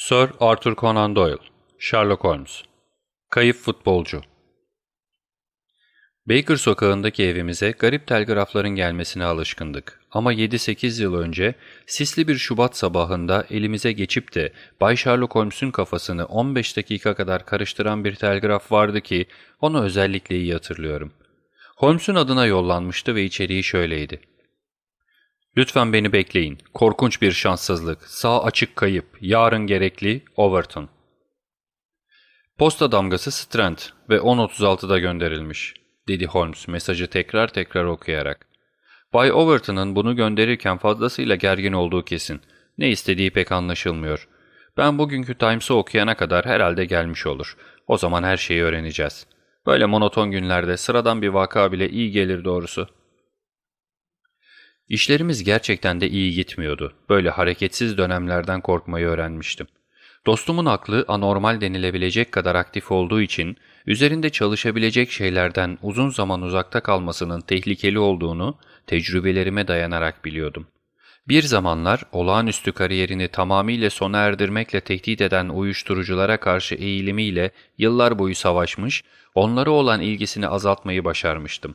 Sir Arthur Conan Doyle, Sherlock Holmes Kayıp Futbolcu Baker sokağındaki evimize garip telgrafların gelmesine alışkındık. Ama 7-8 yıl önce sisli bir Şubat sabahında elimize geçip de Bay Sherlock Holmes'un kafasını 15 dakika kadar karıştıran bir telgraf vardı ki onu özellikle iyi hatırlıyorum. Holmes'un adına yollanmıştı ve içeriği şöyleydi. Lütfen beni bekleyin. Korkunç bir şanssızlık. Sağ açık kayıp. Yarın gerekli. Overton. Posta damgası Strand ve 10.36'da gönderilmiş, dedi Holmes mesajı tekrar tekrar okuyarak. Bay Overton'ın bunu gönderirken fazlasıyla gergin olduğu kesin. Ne istediği pek anlaşılmıyor. Ben bugünkü Times'ı okuyana kadar herhalde gelmiş olur. O zaman her şeyi öğreneceğiz. Böyle monoton günlerde sıradan bir vaka bile iyi gelir doğrusu. İşlerimiz gerçekten de iyi gitmiyordu. Böyle hareketsiz dönemlerden korkmayı öğrenmiştim. Dostumun aklı anormal denilebilecek kadar aktif olduğu için üzerinde çalışabilecek şeylerden uzun zaman uzakta kalmasının tehlikeli olduğunu tecrübelerime dayanarak biliyordum. Bir zamanlar olağanüstü kariyerini tamamıyla sona erdirmekle tehdit eden uyuşturuculara karşı eğilimiyle yıllar boyu savaşmış, onlara olan ilgisini azaltmayı başarmıştım.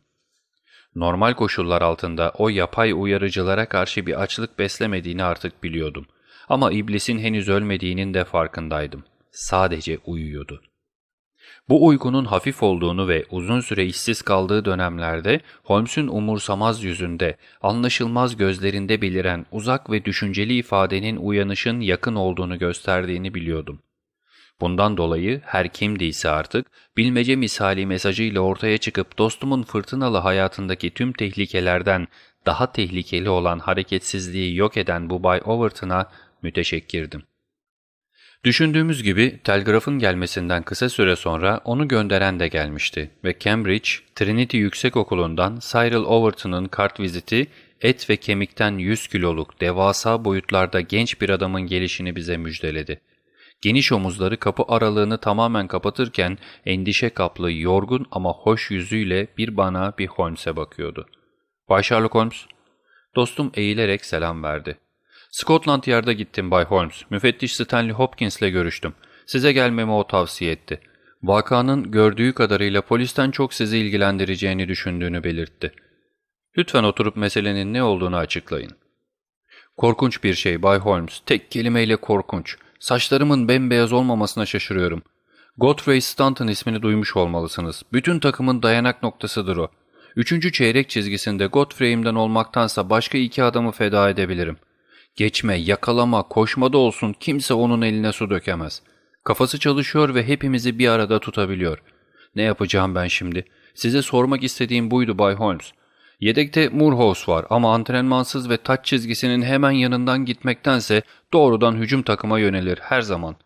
Normal koşullar altında o yapay uyarıcılara karşı bir açlık beslemediğini artık biliyordum. Ama iblisin henüz ölmediğinin de farkındaydım. Sadece uyuyordu. Bu uykunun hafif olduğunu ve uzun süre işsiz kaldığı dönemlerde Holmes'un umursamaz yüzünde, anlaşılmaz gözlerinde beliren uzak ve düşünceli ifadenin uyanışın yakın olduğunu gösterdiğini biliyordum. Bundan dolayı her kimdiyse artık bilmece misali mesajıyla ortaya çıkıp dostumun fırtınalı hayatındaki tüm tehlikelerden daha tehlikeli olan hareketsizliği yok eden bu Bay Overton'a müteşekkirdim. Düşündüğümüz gibi telgrafın gelmesinden kısa süre sonra onu gönderen de gelmişti ve Cambridge, Trinity Yüksekokulu'ndan Cyril Overton'un kart viziti et ve kemikten 100 kiloluk devasa boyutlarda genç bir adamın gelişini bize müjdeledi. Geniş omuzları kapı aralığını tamamen kapatırken endişe kaplı, yorgun ama hoş yüzüyle bir bana bir Holmes'e bakıyordu. ''Bay Sherlock Holmes?'' Dostum eğilerek selam verdi. ''Scotland Yard'a gittim Bay Holmes. Müfettiş Stanley Hopkins'le görüştüm. Size gelmemi o tavsiye etti. Vakanın gördüğü kadarıyla polisten çok sizi ilgilendireceğini düşündüğünü belirtti. Lütfen oturup meselenin ne olduğunu açıklayın.'' Korkunç bir şey Bay Holmes. Tek kelimeyle korkunç. Saçlarımın bembeyaz olmamasına şaşırıyorum. Godfrey Stanton ismini duymuş olmalısınız. Bütün takımın dayanak noktasıdır o. Üçüncü çeyrek çizgisinde Godfrey'imden olmaktansa başka iki adamı feda edebilirim. Geçme, yakalama, koşmada olsun kimse onun eline su dökemez. Kafası çalışıyor ve hepimizi bir arada tutabiliyor. Ne yapacağım ben şimdi? Size sormak istediğim buydu Bay Holmes. Yedekte Moorhouse var ama antrenmansız ve taç çizgisinin hemen yanından gitmektense doğrudan hücum takıma yönelir her zaman.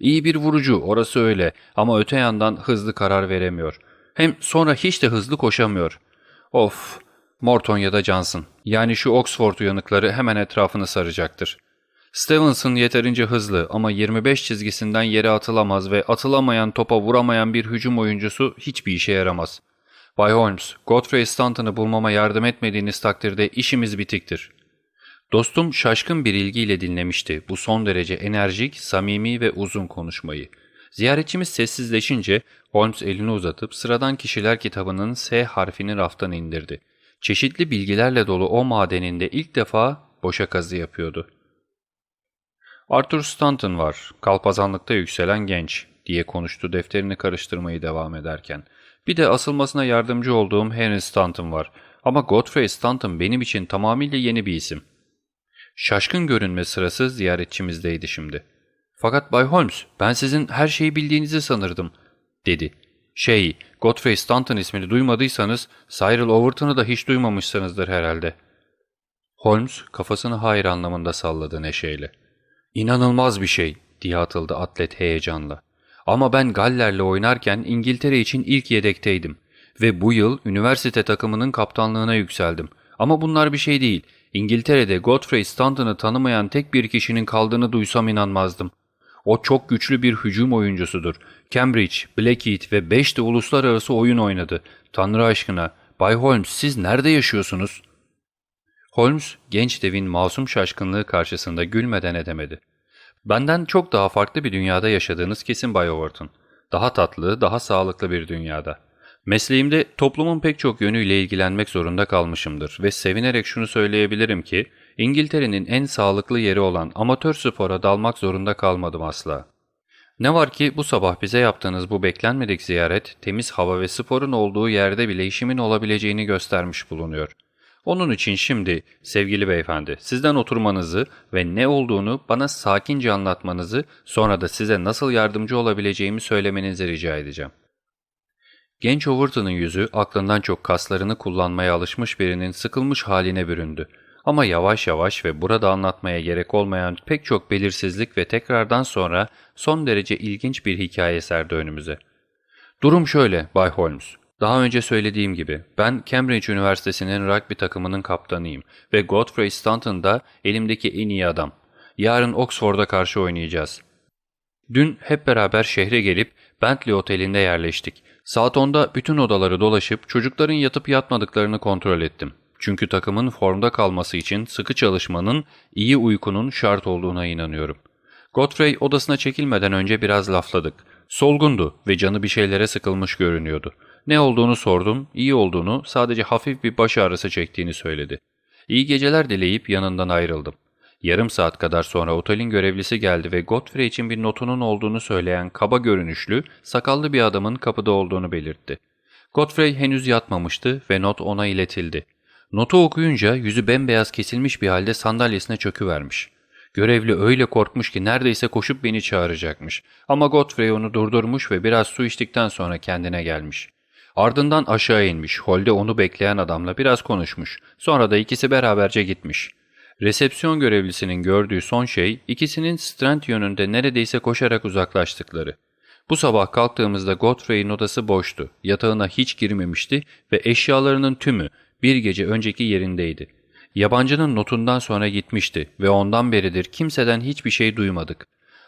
İyi bir vurucu orası öyle ama öte yandan hızlı karar veremiyor. Hem sonra hiç de hızlı koşamıyor. Of Morton ya da Johnson yani şu Oxford uyanıkları hemen etrafını saracaktır. Stevenson yeterince hızlı ama 25 çizgisinden yere atılamaz ve atılamayan topa vuramayan bir hücum oyuncusu hiçbir işe yaramaz.'' Bay Holmes, Godfrey Stanton'ı bulmama yardım etmediğiniz takdirde işimiz bitiktir. Dostum şaşkın bir ilgiyle dinlemişti bu son derece enerjik, samimi ve uzun konuşmayı. Ziyaretçimiz sessizleşince Holmes elini uzatıp sıradan kişiler kitabının S harfini raftan indirdi. Çeşitli bilgilerle dolu o madeninde ilk defa boşa kazı yapıyordu. Arthur Stanton var, kalpazanlıkta yükselen genç diye konuştu defterini karıştırmayı devam ederken. Bir de asılmasına yardımcı olduğum Henry Stanton var. Ama Godfrey Stanton benim için tamamıyla yeni bir isim. Şaşkın görünme sırası ziyaretçimizdeydi şimdi. Fakat Bay Holmes, ben sizin her şeyi bildiğinizi sanırdım, dedi. Şey, Godfrey Stanton ismini duymadıysanız, Cyril Overton'u da hiç duymamışsınızdır herhalde. Holmes kafasını hayır anlamında salladı neşeyle. İnanılmaz bir şey, diye atıldı atlet heyecanla. Ama ben Galler'le oynarken İngiltere için ilk yedekteydim. Ve bu yıl üniversite takımının kaptanlığına yükseldim. Ama bunlar bir şey değil. İngiltere'de Godfrey Stanton'ı tanımayan tek bir kişinin kaldığını duysam inanmazdım. O çok güçlü bir hücum oyuncusudur. Cambridge, Blackheath ve 5 de uluslararası oyun oynadı. Tanrı aşkına, Bay Holmes siz nerede yaşıyorsunuz? Holmes, genç devin masum şaşkınlığı karşısında gülmeden edemedi. Benden çok daha farklı bir dünyada yaşadığınız kesin Bay Overton. Daha tatlı, daha sağlıklı bir dünyada. Mesleğimde toplumun pek çok yönüyle ilgilenmek zorunda kalmışımdır ve sevinerek şunu söyleyebilirim ki İngiltere'nin en sağlıklı yeri olan amatör spora dalmak zorunda kalmadım asla. Ne var ki bu sabah bize yaptığınız bu beklenmedik ziyaret temiz hava ve sporun olduğu yerde bile işimin olabileceğini göstermiş bulunuyor. Onun için şimdi sevgili beyefendi sizden oturmanızı ve ne olduğunu bana sakince anlatmanızı sonra da size nasıl yardımcı olabileceğimi söylemenizi rica edeceğim. Genç Overton'un yüzü aklından çok kaslarını kullanmaya alışmış birinin sıkılmış haline büründü. Ama yavaş yavaş ve burada anlatmaya gerek olmayan pek çok belirsizlik ve tekrardan sonra son derece ilginç bir hikaye serdi önümüze. Durum şöyle Bay Holmes. Daha önce söylediğim gibi ben Cambridge Üniversitesi'nin rugby takımının kaptanıyım ve Godfrey Stanton da elimdeki en iyi adam. Yarın Oxford'a karşı oynayacağız. Dün hep beraber şehre gelip Bentley Oteli'nde yerleştik. Saat 10'da bütün odaları dolaşıp çocukların yatıp yatmadıklarını kontrol ettim. Çünkü takımın formda kalması için sıkı çalışmanın, iyi uykunun şart olduğuna inanıyorum. Godfrey odasına çekilmeden önce biraz lafladık. Solgundu ve canı bir şeylere sıkılmış görünüyordu. Ne olduğunu sordum, iyi olduğunu, sadece hafif bir baş ağrısı çektiğini söyledi. İyi geceler dileyip yanından ayrıldım. Yarım saat kadar sonra otelin görevlisi geldi ve Godfrey için bir notunun olduğunu söyleyen kaba görünüşlü, sakallı bir adamın kapıda olduğunu belirtti. Godfrey henüz yatmamıştı ve not ona iletildi. Notu okuyunca yüzü bembeyaz kesilmiş bir halde sandalyesine çöküvermiş. Görevli öyle korkmuş ki neredeyse koşup beni çağıracakmış. Ama Godfrey onu durdurmuş ve biraz su içtikten sonra kendine gelmiş. Ardından aşağı inmiş, holde onu bekleyen adamla biraz konuşmuş. Sonra da ikisi beraberce gitmiş. Resepsiyon görevlisinin gördüğü son şey ikisinin Strand yönünde neredeyse koşarak uzaklaştıkları. Bu sabah kalktığımızda Godfrey'in odası boştu, yatağına hiç girmemişti ve eşyalarının tümü bir gece önceki yerindeydi. Yabancının notundan sonra gitmişti ve ondan beridir kimseden hiçbir şey duymadık.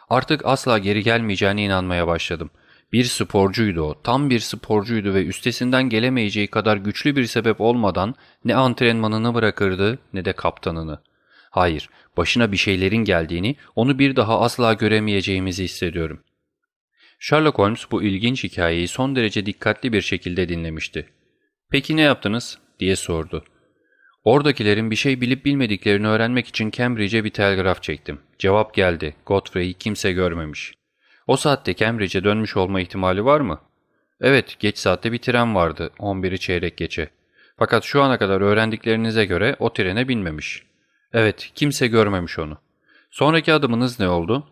Artık asla geri gelmeyeceğine inanmaya başladım. Bir sporcuydu o, tam bir sporcuydu ve üstesinden gelemeyeceği kadar güçlü bir sebep olmadan ne antrenmanını bırakırdı ne de kaptanını. Hayır, başına bir şeylerin geldiğini, onu bir daha asla göremeyeceğimizi hissediyorum. Sherlock Holmes bu ilginç hikayeyi son derece dikkatli bir şekilde dinlemişti. ''Peki ne yaptınız?'' diye sordu. Oradakilerin bir şey bilip bilmediklerini öğrenmek için Cambridge'e bir telgraf çektim. Cevap geldi. Godfrey'i kimse görmemiş. O saatte Cambridge'e dönmüş olma ihtimali var mı? Evet, geç saatte bir tren vardı. 11'i çeyrek geçe. Fakat şu ana kadar öğrendiklerinize göre o trene binmemiş. Evet, kimse görmemiş onu. Sonraki adımınız ne oldu?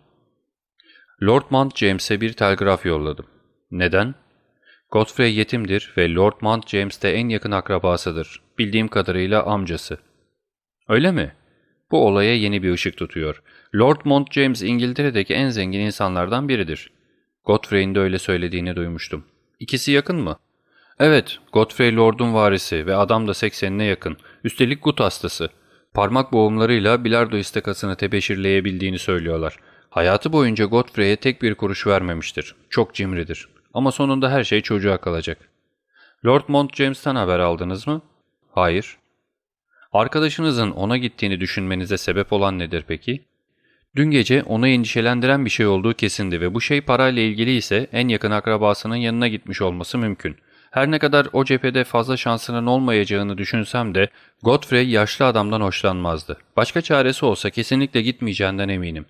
Lord Mount James'e bir telgraf yolladım. Neden? Godfrey yetimdir ve Lord Mount James de en yakın akrabasıdır. Bildiğim kadarıyla amcası. Öyle mi? Bu olaya yeni bir ışık tutuyor. Lord Mount James İngiltere'deki en zengin insanlardan biridir. Godfrey'in de öyle söylediğini duymuştum. İkisi yakın mı? Evet, Godfrey Lord'un varisi ve adam da 80'ine yakın. Üstelik gut hastası. Parmak boğumlarıyla bilardo istekasını tebeşirleyebildiğini söylüyorlar. Hayatı boyunca Godfrey'e tek bir kuruş vermemiştir. Çok cimridir. Ama sonunda her şey çocuğa kalacak. Lord Mount James'ten haber aldınız mı? Hayır. Arkadaşınızın ona gittiğini düşünmenize sebep olan nedir peki? Dün gece onu endişelendiren bir şey olduğu kesindi ve bu şey parayla ilgili ise en yakın akrabasının yanına gitmiş olması mümkün. Her ne kadar o cephede fazla şansının olmayacağını düşünsem de Godfrey yaşlı adamdan hoşlanmazdı. Başka çaresi olsa kesinlikle gitmeyeceğinden eminim.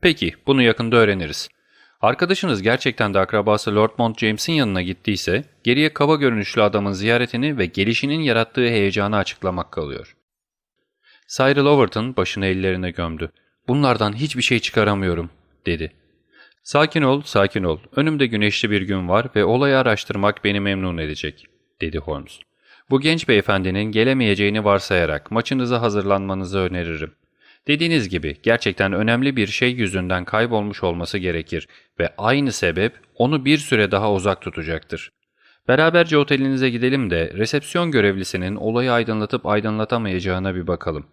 Peki, bunu yakında öğreniriz. Arkadaşınız gerçekten de akrabası Lord Mount James'in yanına gittiyse, geriye kaba görünüşlü adamın ziyaretini ve gelişinin yarattığı heyecanı açıklamak kalıyor. Cyril Overton başını ellerine gömdü. ''Bunlardan hiçbir şey çıkaramıyorum.'' dedi. ''Sakin ol, sakin ol. Önümde güneşli bir gün var ve olayı araştırmak beni memnun edecek.'' dedi Holmes. ''Bu genç beyefendinin gelemeyeceğini varsayarak maçınıza hazırlanmanızı öneririm. Dediğiniz gibi gerçekten önemli bir şey yüzünden kaybolmuş olması gerekir ve aynı sebep onu bir süre daha uzak tutacaktır. Beraberce otelinize gidelim de resepsiyon görevlisinin olayı aydınlatıp aydınlatamayacağına bir bakalım.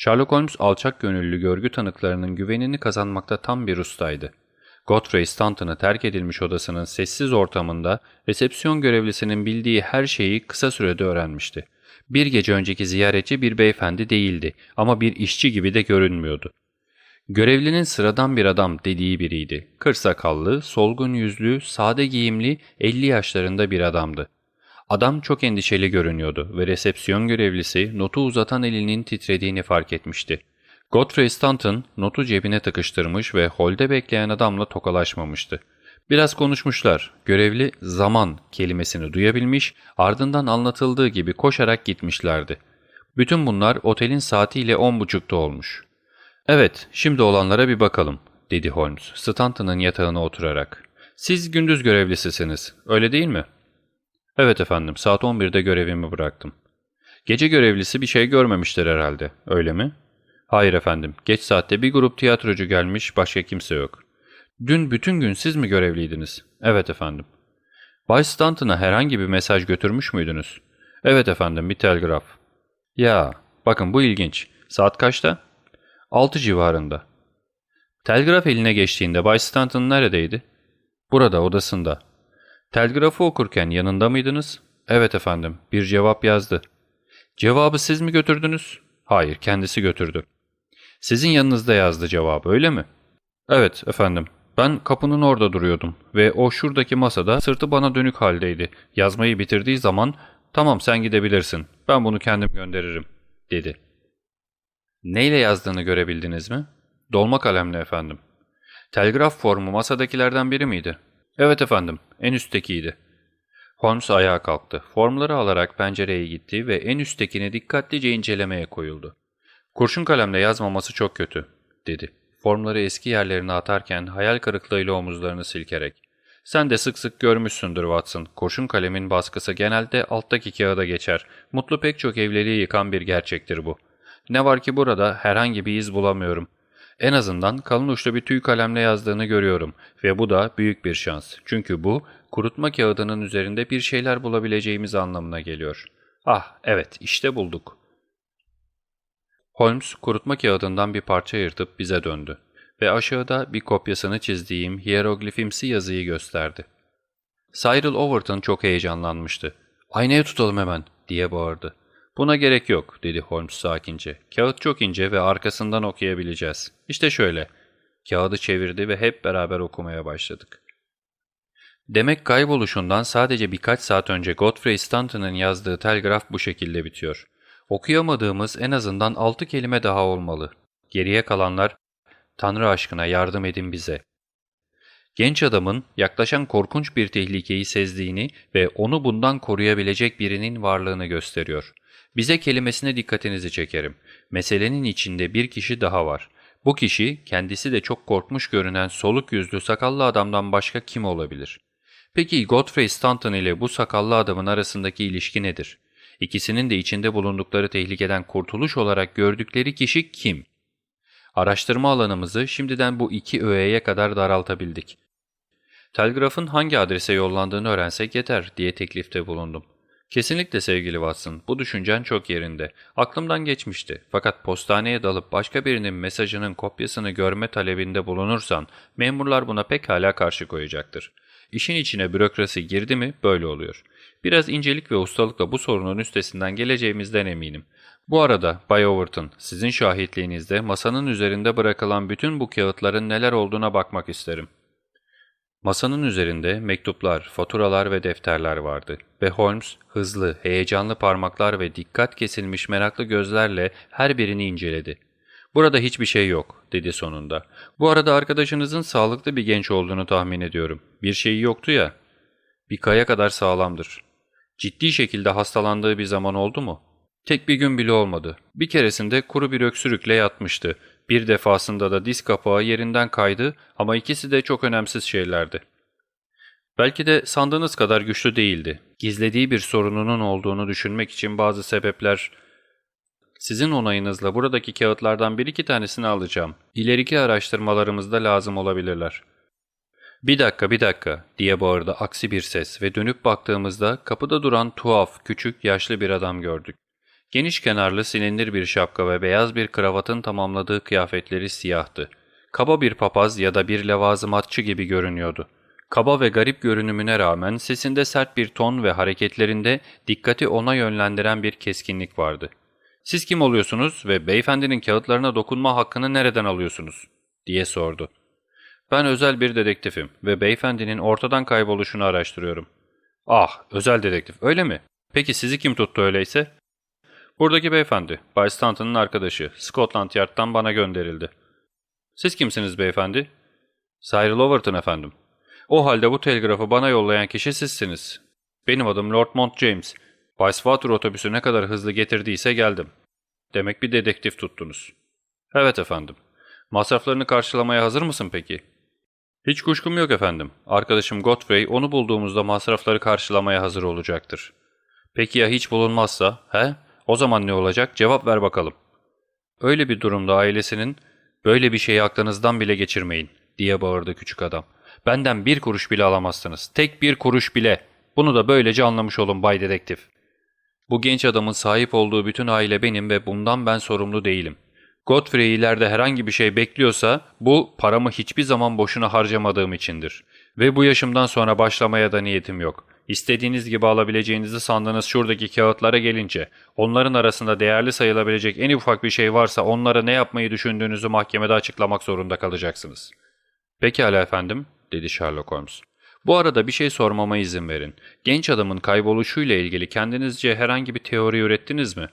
Sherlock Holmes alçak gönüllü görgü tanıklarının güvenini kazanmakta tam bir ustaydı. Godfrey Stanton'ı terk edilmiş odasının sessiz ortamında resepsiyon görevlisinin bildiği her şeyi kısa sürede öğrenmişti. Bir gece önceki ziyaretçi bir beyefendi değildi ama bir işçi gibi de görünmüyordu. Görevlinin sıradan bir adam dediği biriydi. Kır sakallı, solgun yüzlü, sade giyimli, 50 yaşlarında bir adamdı. Adam çok endişeli görünüyordu ve resepsiyon görevlisi notu uzatan elinin titrediğini fark etmişti. Godfrey Stanton notu cebine tıkıştırmış ve holde bekleyen adamla tokalaşmamıştı. Biraz konuşmuşlar. Görevli zaman kelimesini duyabilmiş, ardından anlatıldığı gibi koşarak gitmişlerdi. Bütün bunlar otelin saatiyle on buçukta olmuş. ''Evet, şimdi olanlara bir bakalım.'' dedi Holmes, Stanton'ın yatağına oturarak. ''Siz gündüz görevlisisiniz, öyle değil mi?'' ''Evet efendim, saat 11'de görevimi bıraktım.'' ''Gece görevlisi bir şey görmemiştir herhalde, öyle mi?'' ''Hayır efendim, geç saatte bir grup tiyatrocu gelmiş, başka kimse yok.'' ''Dün bütün gün siz mi görevliydiniz?'' ''Evet efendim.'' ''Bay Stanton'a herhangi bir mesaj götürmüş müydünüz?'' ''Evet efendim, bir telgraf.'' ''Ya, bakın bu ilginç. Saat kaçta?'' ''Altı civarında.'' Telgraf eline geçtiğinde Bay Stanton neredeydi? ''Burada, odasında.'' ''Telgrafı okurken yanında mıydınız?'' ''Evet efendim, bir cevap yazdı.'' ''Cevabı siz mi götürdünüz?'' ''Hayır, kendisi götürdü.'' ''Sizin yanınızda yazdı cevabı, öyle mi?'' ''Evet efendim, ben kapının orada duruyordum ve o şuradaki masada sırtı bana dönük haldeydi. Yazmayı bitirdiği zaman ''Tamam sen gidebilirsin, ben bunu kendim gönderirim.'' dedi. ''Neyle yazdığını görebildiniz mi?'' ''Dolma kalemle efendim.'' ''Telgraf formu masadakilerden biri miydi?'' ''Evet efendim, en üsttekiydi.'' Holmes ayağa kalktı. Formları alarak pencereye gitti ve en üsttekini dikkatlice incelemeye koyuldu. ''Kurşun kalemle yazmaması çok kötü.'' dedi. Formları eski yerlerine atarken hayal kırıklığıyla omuzlarını silkerek. ''Sen de sık sık görmüşsündür Watson. Kurşun kalemin baskısı genelde alttaki kağıda geçer. Mutlu pek çok evliliği yıkan bir gerçektir bu. Ne var ki burada herhangi bir iz bulamıyorum. En azından kalın uçlu bir tüy kalemle yazdığını görüyorum ve bu da büyük bir şans. Çünkü bu kurutma kağıdının üzerinde bir şeyler bulabileceğimiz anlamına geliyor. Ah evet işte bulduk. Holmes kurutma kağıdından bir parça yırtıp bize döndü ve aşağıda bir kopyasını çizdiğim hieroglifimsi yazıyı gösterdi. Cyril Overton çok heyecanlanmıştı. ''Aynaya tutalım hemen.'' diye bağırdı. ''Buna gerek yok.'' dedi Holmes sakince. ''Kağıt çok ince ve arkasından okuyabileceğiz. İşte şöyle.'' Kağıdı çevirdi ve hep beraber okumaya başladık. Demek kayboluşundan sadece birkaç saat önce Godfrey Stanton'ın yazdığı telgraf bu şekilde bitiyor. Okuyamadığımız en azından altı kelime daha olmalı. Geriye kalanlar, ''Tanrı aşkına yardım edin bize.'' Genç adamın yaklaşan korkunç bir tehlikeyi sezdiğini ve onu bundan koruyabilecek birinin varlığını gösteriyor. Bize kelimesine dikkatinizi çekerim. Meselenin içinde bir kişi daha var. Bu kişi kendisi de çok korkmuş görünen soluk yüzlü sakallı adamdan başka kim olabilir? Peki Godfrey Stanton ile bu sakallı adamın arasındaki ilişki nedir? İkisinin de içinde bulundukları tehlikeden kurtuluş olarak gördükleri kişi kim? Araştırma alanımızı şimdiden bu iki öğeye kadar daraltabildik. Telgrafın hangi adrese yollandığını öğrensek yeter diye teklifte bulundum. Kesinlikle sevgili Watson, bu düşüncen çok yerinde. Aklımdan geçmişti. Fakat postaneye dalıp başka birinin mesajının kopyasını görme talebinde bulunursan, memurlar buna pekala karşı koyacaktır. İşin içine bürokrasi girdi mi böyle oluyor. Biraz incelik ve ustalıkla bu sorunun üstesinden geleceğimizden eminim. Bu arada Bay Overton, sizin şahitliğinizde masanın üzerinde bırakılan bütün bu kağıtların neler olduğuna bakmak isterim. Masanın üzerinde mektuplar, faturalar ve defterler vardı ve Holmes hızlı, heyecanlı parmaklar ve dikkat kesilmiş meraklı gözlerle her birini inceledi. ''Burada hiçbir şey yok.'' dedi sonunda. ''Bu arada arkadaşınızın sağlıklı bir genç olduğunu tahmin ediyorum. Bir şeyi yoktu ya.'' ''Bir kaya kadar sağlamdır.'' ''Ciddi şekilde hastalandığı bir zaman oldu mu?'' ''Tek bir gün bile olmadı. Bir keresinde kuru bir öksürükle yatmıştı. Bir defasında da diz kapağı yerinden kaydı ama ikisi de çok önemsiz şeylerdi. Belki de sandığınız kadar güçlü değildi. Gizlediği bir sorununun olduğunu düşünmek için bazı sebepler... Sizin onayınızla buradaki kağıtlardan bir iki tanesini alacağım. İleriki araştırmalarımızda lazım olabilirler. ''Bir dakika, bir dakika.'' diye bağırdı aksi bir ses ve dönüp baktığımızda kapıda duran tuhaf, küçük, yaşlı bir adam gördük. Geniş kenarlı silindir bir şapka ve beyaz bir kravatın tamamladığı kıyafetleri siyahtı. Kaba bir papaz ya da bir levazımatçı gibi görünüyordu. Kaba ve garip görünümüne rağmen sesinde sert bir ton ve hareketlerinde dikkati ona yönlendiren bir keskinlik vardı. ''Siz kim oluyorsunuz ve beyefendinin kağıtlarına dokunma hakkını nereden alıyorsunuz?'' diye sordu. Ben özel bir dedektifim ve beyefendinin ortadan kayboluşunu araştırıyorum. Ah, özel dedektif öyle mi? Peki sizi kim tuttu öyleyse? Buradaki beyefendi, Bay Stanton'ın arkadaşı, Scotland Yard'dan bana gönderildi. Siz kimsiniz beyefendi? Cyril Overton efendim. O halde bu telgrafı bana yollayan kişi sizsiniz. Benim adım Lord Mont James. Bayswater otobüsü ne kadar hızlı getirdiyse geldim. Demek bir dedektif tuttunuz. Evet efendim. Masraflarını karşılamaya hazır mısın peki? Hiç kuşkum yok efendim. Arkadaşım Godfrey onu bulduğumuzda masrafları karşılamaya hazır olacaktır. Peki ya hiç bulunmazsa, he? O zaman ne olacak? Cevap ver bakalım. Öyle bir durumda ailesinin, böyle bir şeyi aklınızdan bile geçirmeyin, diye bağırdı küçük adam. Benden bir kuruş bile alamazsınız. Tek bir kuruş bile. Bunu da böylece anlamış olun Bay Dedektif. Bu genç adamın sahip olduğu bütün aile benim ve bundan ben sorumlu değilim. Godfrey ileride herhangi bir şey bekliyorsa bu paramı hiçbir zaman boşuna harcamadığım içindir. Ve bu yaşımdan sonra başlamaya da niyetim yok. İstediğiniz gibi alabileceğinizi sandığınız şuradaki kağıtlara gelince, onların arasında değerli sayılabilecek en ufak bir şey varsa onlara ne yapmayı düşündüğünüzü mahkemede açıklamak zorunda kalacaksınız. Pekala efendim, dedi Sherlock Holmes. Bu arada bir şey sormama izin verin. Genç adamın kayboluşuyla ilgili kendinizce herhangi bir teori ürettiniz mi?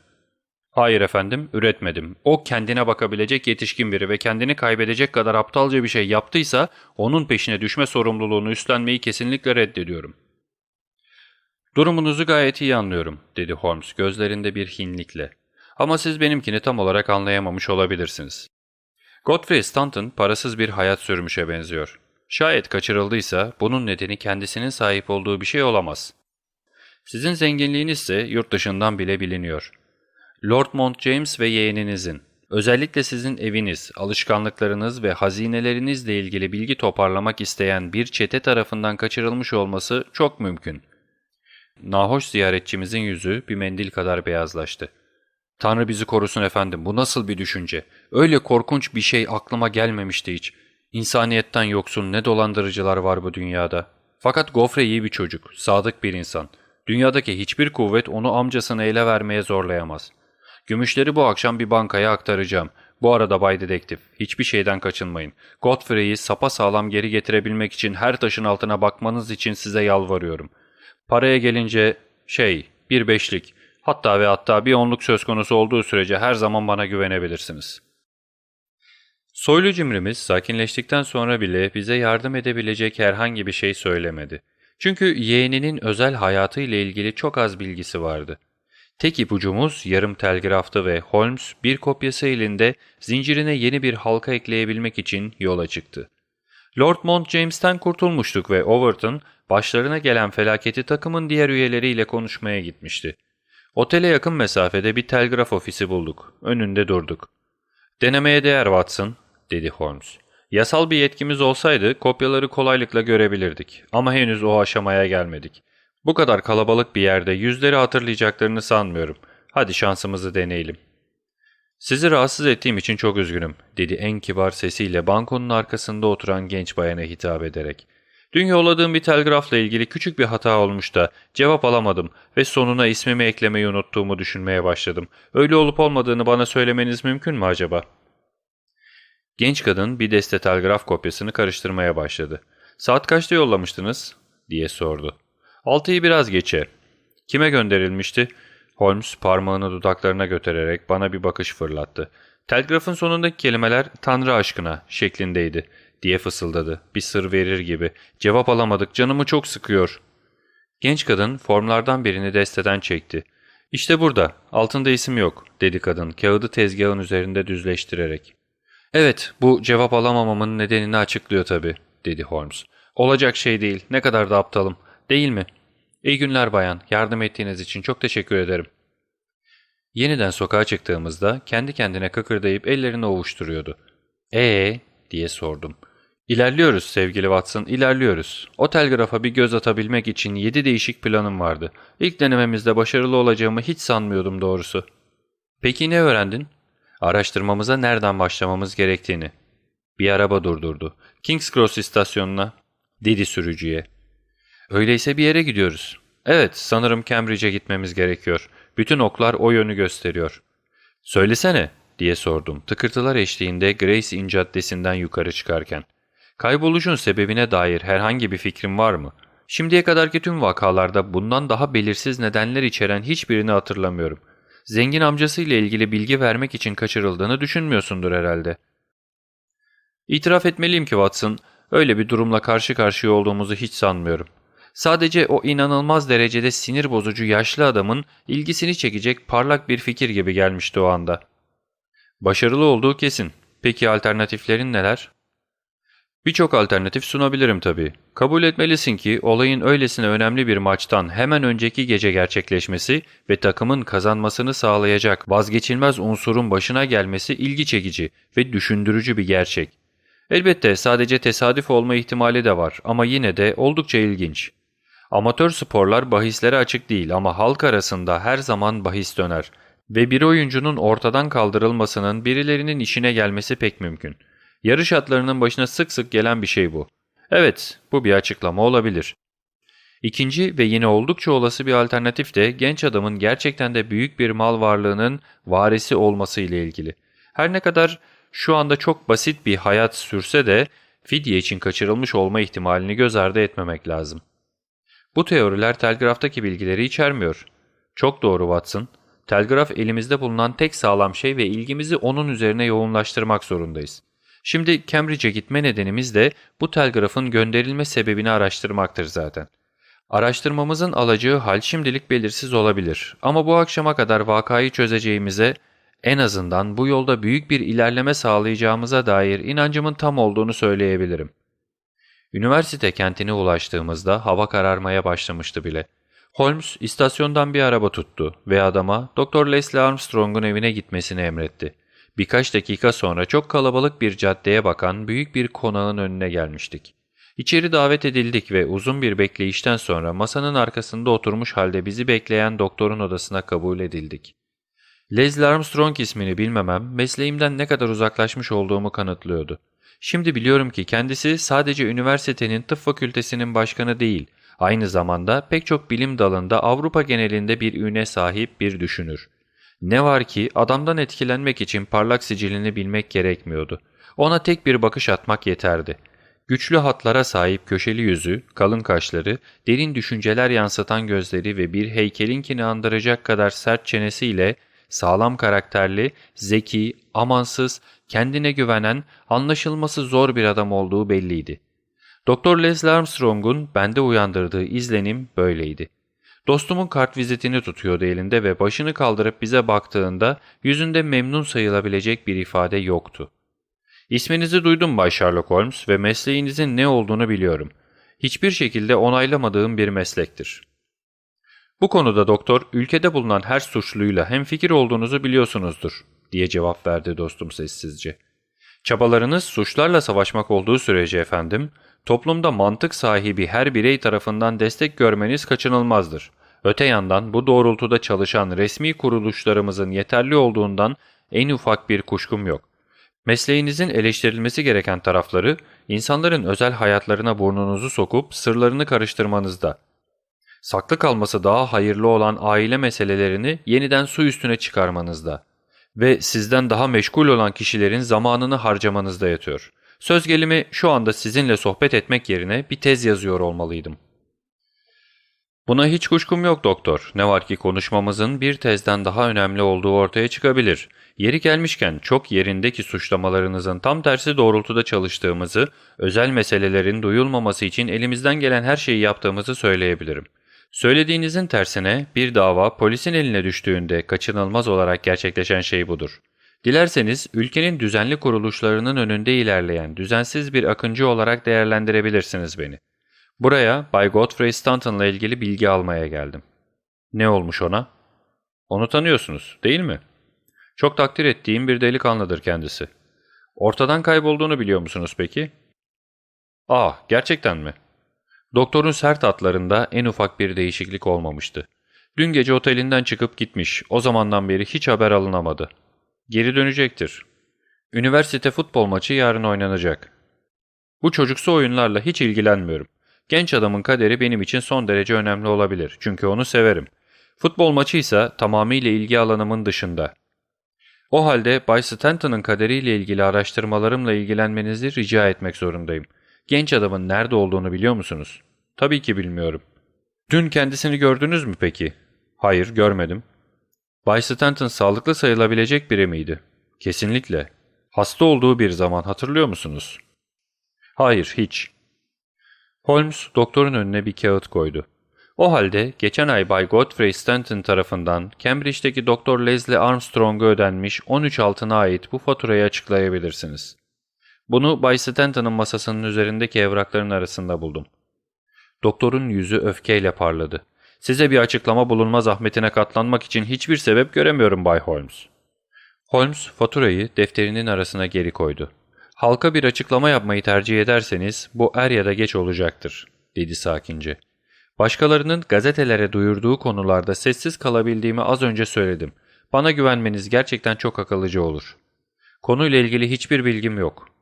Hayır efendim, üretmedim. O kendine bakabilecek yetişkin biri ve kendini kaybedecek kadar aptalca bir şey yaptıysa onun peşine düşme sorumluluğunu üstlenmeyi kesinlikle reddediyorum. Durumunuzu gayet iyi anlıyorum, dedi Holmes gözlerinde bir hinlikle. Ama siz benimkini tam olarak anlayamamış olabilirsiniz. Godfrey Stanton parasız bir hayat sürmüşe benziyor. Şayet kaçırıldıysa bunun nedeni kendisinin sahip olduğu bir şey olamaz. Sizin zenginliğiniz ise yurt dışından bile biliniyor. Lord Mount James ve yeğeninizin, özellikle sizin eviniz, alışkanlıklarınız ve hazinelerinizle ilgili bilgi toparlamak isteyen bir çete tarafından kaçırılmış olması çok mümkün. Nahoş ziyaretçimizin yüzü bir mendil kadar beyazlaştı. Tanrı bizi korusun efendim, bu nasıl bir düşünce? Öyle korkunç bir şey aklıma gelmemişti hiç. İnsaniyetten yoksun ne dolandırıcılar var bu dünyada. Fakat Gofre iyi bir çocuk, sadık bir insan. Dünyadaki hiçbir kuvvet onu amcasını ele vermeye zorlayamaz. Gümüşleri bu akşam bir bankaya aktaracağım. Bu arada Bay Dedektif, hiçbir şeyden kaçınmayın. Godfrey'i sapa sağlam geri getirebilmek için her taşın altına bakmanız için size yalvarıyorum. Paraya gelince şey, bir beşlik, hatta ve hatta bir onluk söz konusu olduğu sürece her zaman bana güvenebilirsiniz.'' Soylu cimrimiz sakinleştikten sonra bile bize yardım edebilecek herhangi bir şey söylemedi. Çünkü yeğeninin özel hayatı ile ilgili çok az bilgisi vardı. Tek ipucumuz yarım telgraftı ve Holmes bir kopyası elinde zincirine yeni bir halka ekleyebilmek için yola çıktı. Lord Mount James'ten kurtulmuştuk ve Overton başlarına gelen felaketi takımın diğer üyeleriyle konuşmaya gitmişti. Otele yakın mesafede bir telgraf ofisi bulduk. Önünde durduk. ''Denemeye değer Watson.'' dedi Holmes. Yasal bir yetkimiz olsaydı kopyaları kolaylıkla görebilirdik ama henüz o aşamaya gelmedik. Bu kadar kalabalık bir yerde yüzleri hatırlayacaklarını sanmıyorum. Hadi şansımızı deneyelim. Sizi rahatsız ettiğim için çok üzgünüm, dedi en kibar sesiyle bankonun arkasında oturan genç bayana hitap ederek. Dün yolladığım bir telgrafla ilgili küçük bir hata olmuş da cevap alamadım ve sonuna ismimi eklemeyi unuttuğumu düşünmeye başladım. Öyle olup olmadığını bana söylemeniz mümkün mü acaba?'' Genç kadın bir deste telgraf kopyasını karıştırmaya başladı. ''Saat kaçta yollamıştınız?'' diye sordu. ''Altıyı biraz geçe.'' ''Kime gönderilmişti?'' Holmes parmağını dudaklarına götürerek bana bir bakış fırlattı. Telgrafın sonundaki kelimeler ''Tanrı aşkına'' şeklindeydi diye fısıldadı. Bir sır verir gibi. Cevap alamadık canımı çok sıkıyor. Genç kadın formlardan birini desteden çekti. ''İşte burada altında isim yok'' dedi kadın kağıdı tezgahın üzerinde düzleştirerek. ''Evet, bu cevap alamamamın nedenini açıklıyor tabii.'' dedi Holmes. ''Olacak şey değil, ne kadar da aptalım. Değil mi? İyi günler bayan, yardım ettiğiniz için çok teşekkür ederim.'' Yeniden sokağa çıktığımızda kendi kendine kıkırdayıp ellerini ovuşturuyordu. ''Ee?'' diye sordum. ''İlerliyoruz sevgili Watson, ilerliyoruz. O telgrafa bir göz atabilmek için yedi değişik planım vardı. İlk denememizde başarılı olacağımı hiç sanmıyordum doğrusu.'' ''Peki ne öğrendin?'' Araştırmamıza nereden başlamamız gerektiğini. Bir araba durdurdu. King's Cross istasyonuna, dedi sürücüye. Öyleyse bir yere gidiyoruz. Evet, sanırım Cambridge'e gitmemiz gerekiyor. Bütün oklar o yönü gösteriyor. Söylesene, diye sordum tıkırtılar eşliğinde Grace Inn Caddesi'nden yukarı çıkarken. Kayboluşun sebebine dair herhangi bir fikrim var mı? Şimdiye kadarki tüm vakalarda bundan daha belirsiz nedenler içeren hiçbirini hatırlamıyorum. Zengin amcasıyla ilgili bilgi vermek için kaçırıldığını düşünmüyorsundur herhalde. İtiraf etmeliyim ki Watson, öyle bir durumla karşı karşıya olduğumuzu hiç sanmıyorum. Sadece o inanılmaz derecede sinir bozucu yaşlı adamın ilgisini çekecek parlak bir fikir gibi gelmişti o anda. Başarılı olduğu kesin. Peki alternatiflerin neler? Birçok alternatif sunabilirim tabii. Kabul etmelisin ki olayın öylesine önemli bir maçtan hemen önceki gece gerçekleşmesi ve takımın kazanmasını sağlayacak vazgeçilmez unsurun başına gelmesi ilgi çekici ve düşündürücü bir gerçek. Elbette sadece tesadüf olma ihtimali de var ama yine de oldukça ilginç. Amatör sporlar bahislere açık değil ama halk arasında her zaman bahis döner ve bir oyuncunun ortadan kaldırılmasının birilerinin işine gelmesi pek mümkün. Yarış atlarının başına sık sık gelen bir şey bu. Evet, bu bir açıklama olabilir. İkinci ve yine oldukça olası bir alternatif de genç adamın gerçekten de büyük bir mal varlığının varisi olması ile ilgili. Her ne kadar şu anda çok basit bir hayat sürse de fidye için kaçırılmış olma ihtimalini göz ardı etmemek lazım. Bu teoriler telgraftaki bilgileri içermiyor. Çok doğru Watson. Telgraf elimizde bulunan tek sağlam şey ve ilgimizi onun üzerine yoğunlaştırmak zorundayız. Şimdi Cambridge'e gitme nedenimiz de bu telgrafın gönderilme sebebini araştırmaktır zaten. Araştırmamızın alacağı hal şimdilik belirsiz olabilir ama bu akşama kadar vakayı çözeceğimize, en azından bu yolda büyük bir ilerleme sağlayacağımıza dair inancımın tam olduğunu söyleyebilirim. Üniversite kentine ulaştığımızda hava kararmaya başlamıştı bile. Holmes istasyondan bir araba tuttu ve adama Dr. Leslie Armstrong'un evine gitmesini emretti. Birkaç dakika sonra çok kalabalık bir caddeye bakan büyük bir konağın önüne gelmiştik. İçeri davet edildik ve uzun bir bekleyişten sonra masanın arkasında oturmuş halde bizi bekleyen doktorun odasına kabul edildik. Leslie Armstrong ismini bilmemem mesleğimden ne kadar uzaklaşmış olduğumu kanıtlıyordu. Şimdi biliyorum ki kendisi sadece üniversitenin tıp fakültesinin başkanı değil, aynı zamanda pek çok bilim dalında Avrupa genelinde bir üne sahip bir düşünür. Ne var ki adamdan etkilenmek için parlak sicilini bilmek gerekmiyordu. Ona tek bir bakış atmak yeterdi. Güçlü hatlara sahip köşeli yüzü, kalın kaşları, derin düşünceler yansıtan gözleri ve bir heykelinkini andıracak kadar sert çenesiyle sağlam karakterli, zeki, amansız, kendine güvenen, anlaşılması zor bir adam olduğu belliydi. Doktor Leslie Armstrong'un bende uyandırdığı izlenim böyleydi. Dostumun kart vizitini tutuyordu elinde ve başını kaldırıp bize baktığında yüzünde memnun sayılabilecek bir ifade yoktu. İsminizi duydum Bay Sherlock Holmes ve mesleğinizin ne olduğunu biliyorum. Hiçbir şekilde onaylamadığım bir meslektir. Bu konuda doktor, ülkede bulunan her suçluyla hemfikir olduğunuzu biliyorsunuzdur, diye cevap verdi dostum sessizce. Çabalarınız suçlarla savaşmak olduğu sürece efendim, toplumda mantık sahibi her birey tarafından destek görmeniz kaçınılmazdır. Öte yandan bu doğrultuda çalışan resmi kuruluşlarımızın yeterli olduğundan en ufak bir kuşkum yok. Mesleğinizin eleştirilmesi gereken tarafları, insanların özel hayatlarına burnunuzu sokup sırlarını karıştırmanızda. Saklı kalması daha hayırlı olan aile meselelerini yeniden su üstüne çıkarmanızda ve sizden daha meşgul olan kişilerin zamanını harcamanızda yatıyor. Söz gelimi şu anda sizinle sohbet etmek yerine bir tez yazıyor olmalıydım. Buna hiç kuşkum yok doktor. Ne var ki konuşmamızın bir tezden daha önemli olduğu ortaya çıkabilir. Yeri gelmişken çok yerindeki suçlamalarınızın tam tersi doğrultuda çalıştığımızı, özel meselelerin duyulmaması için elimizden gelen her şeyi yaptığımızı söyleyebilirim. Söylediğinizin tersine bir dava polisin eline düştüğünde kaçınılmaz olarak gerçekleşen şey budur. Dilerseniz ülkenin düzenli kuruluşlarının önünde ilerleyen düzensiz bir akıncı olarak değerlendirebilirsiniz beni. Buraya Bay Godfrey Stanton'la ilgili bilgi almaya geldim. Ne olmuş ona? Onu tanıyorsunuz, değil mi? Çok takdir ettiğim bir delikanlıdır kendisi. Ortadan kaybolduğunu biliyor musunuz peki? Ah, gerçekten mi? Doktorun sert atlarında en ufak bir değişiklik olmamıştı. Dün gece otelinden çıkıp gitmiş, o zamandan beri hiç haber alınamadı. Geri dönecektir. Üniversite futbol maçı yarın oynanacak. Bu çocuksu oyunlarla hiç ilgilenmiyorum. Genç adamın kaderi benim için son derece önemli olabilir. Çünkü onu severim. Futbol maçı ise tamamıyla ilgi alanımın dışında. O halde Bay Stanton'ın kaderiyle ilgili araştırmalarımla ilgilenmenizi rica etmek zorundayım. Genç adamın nerede olduğunu biliyor musunuz? Tabii ki bilmiyorum. Dün kendisini gördünüz mü peki? Hayır, görmedim. Bay Stanton sağlıklı sayılabilecek biri miydi? Kesinlikle. Hasta olduğu bir zaman hatırlıyor musunuz? Hayır, hiç. Holmes doktorun önüne bir kağıt koydu. O halde geçen ay Bay Godfrey Stanton tarafından Cambridge'deki Doktor Leslie Armstrong'a ödenmiş 13 altına ait bu faturayı açıklayabilirsiniz. Bunu Bay Stanton'ın masasının üzerindeki evrakların arasında buldum. Doktorun yüzü öfkeyle parladı. Size bir açıklama bulunma zahmetine katlanmak için hiçbir sebep göremiyorum Bay Holmes. Holmes faturayı defterinin arasına geri koydu. Halka bir açıklama yapmayı tercih ederseniz bu er ya da geç olacaktır, dedi sakince. Başkalarının gazetelere duyurduğu konularda sessiz kalabildiğimi az önce söyledim. Bana güvenmeniz gerçekten çok akıllıca olur. Konuyla ilgili hiçbir bilgim yok.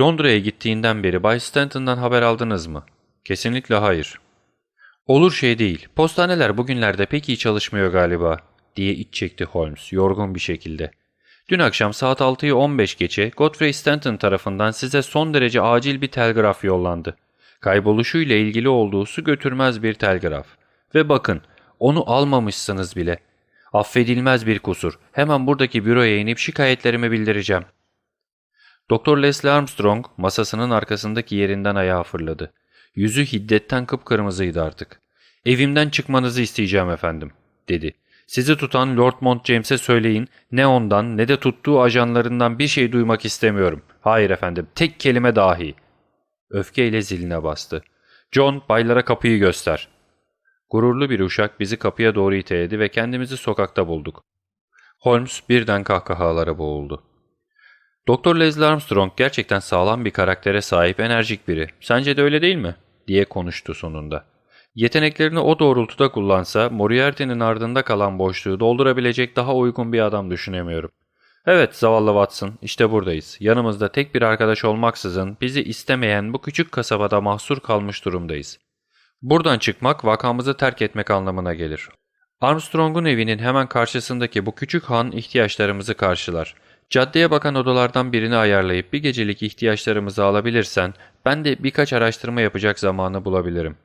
Londra'ya gittiğinden beri Bay Stanton'dan haber aldınız mı? Kesinlikle hayır. Olur şey değil. Postaneler bugünlerde pek iyi çalışmıyor galiba, diye iç çekti Holmes yorgun bir şekilde. Dün akşam saat 6'yı 15 geçe Godfrey Stanton tarafından size son derece acil bir telgraf yollandı. Kayboluşuyla ilgili olduğu su götürmez bir telgraf. Ve bakın, onu almamışsınız bile. Affedilmez bir kusur. Hemen buradaki büroya inip şikayetlerimi bildireceğim. Doktor Leslie Armstrong masasının arkasındaki yerinden ayağa fırladı. Yüzü hiddetten kıpkırmızıydı artık. ''Evimden çıkmanızı isteyeceğim efendim.'' dedi. ''Sizi tutan Lord Mount James'e söyleyin ne ondan ne de tuttuğu ajanlarından bir şey duymak istemiyorum. Hayır efendim tek kelime dahi.'' Öfkeyle ziline bastı. ''John baylara kapıyı göster.'' Gururlu bir uşak bizi kapıya doğru iteledi ve kendimizi sokakta bulduk. Holmes birden kahkahalara boğuldu. Doktor Leslie Armstrong gerçekten sağlam bir karaktere sahip enerjik biri. Sence de öyle değil mi? diye konuştu sonunda. Yeteneklerini o doğrultuda kullansa Moriarty'nin ardında kalan boşluğu doldurabilecek daha uygun bir adam düşünemiyorum. Evet zavallı Watson işte buradayız. Yanımızda tek bir arkadaş olmaksızın bizi istemeyen bu küçük kasabada mahsur kalmış durumdayız. Buradan çıkmak vakamızı terk etmek anlamına gelir. Armstrong'un evinin hemen karşısındaki bu küçük han ihtiyaçlarımızı karşılar. Caddeye bakan odalardan birini ayarlayıp bir gecelik ihtiyaçlarımızı alabilirsen ben de birkaç araştırma yapacak zamanı bulabilirim.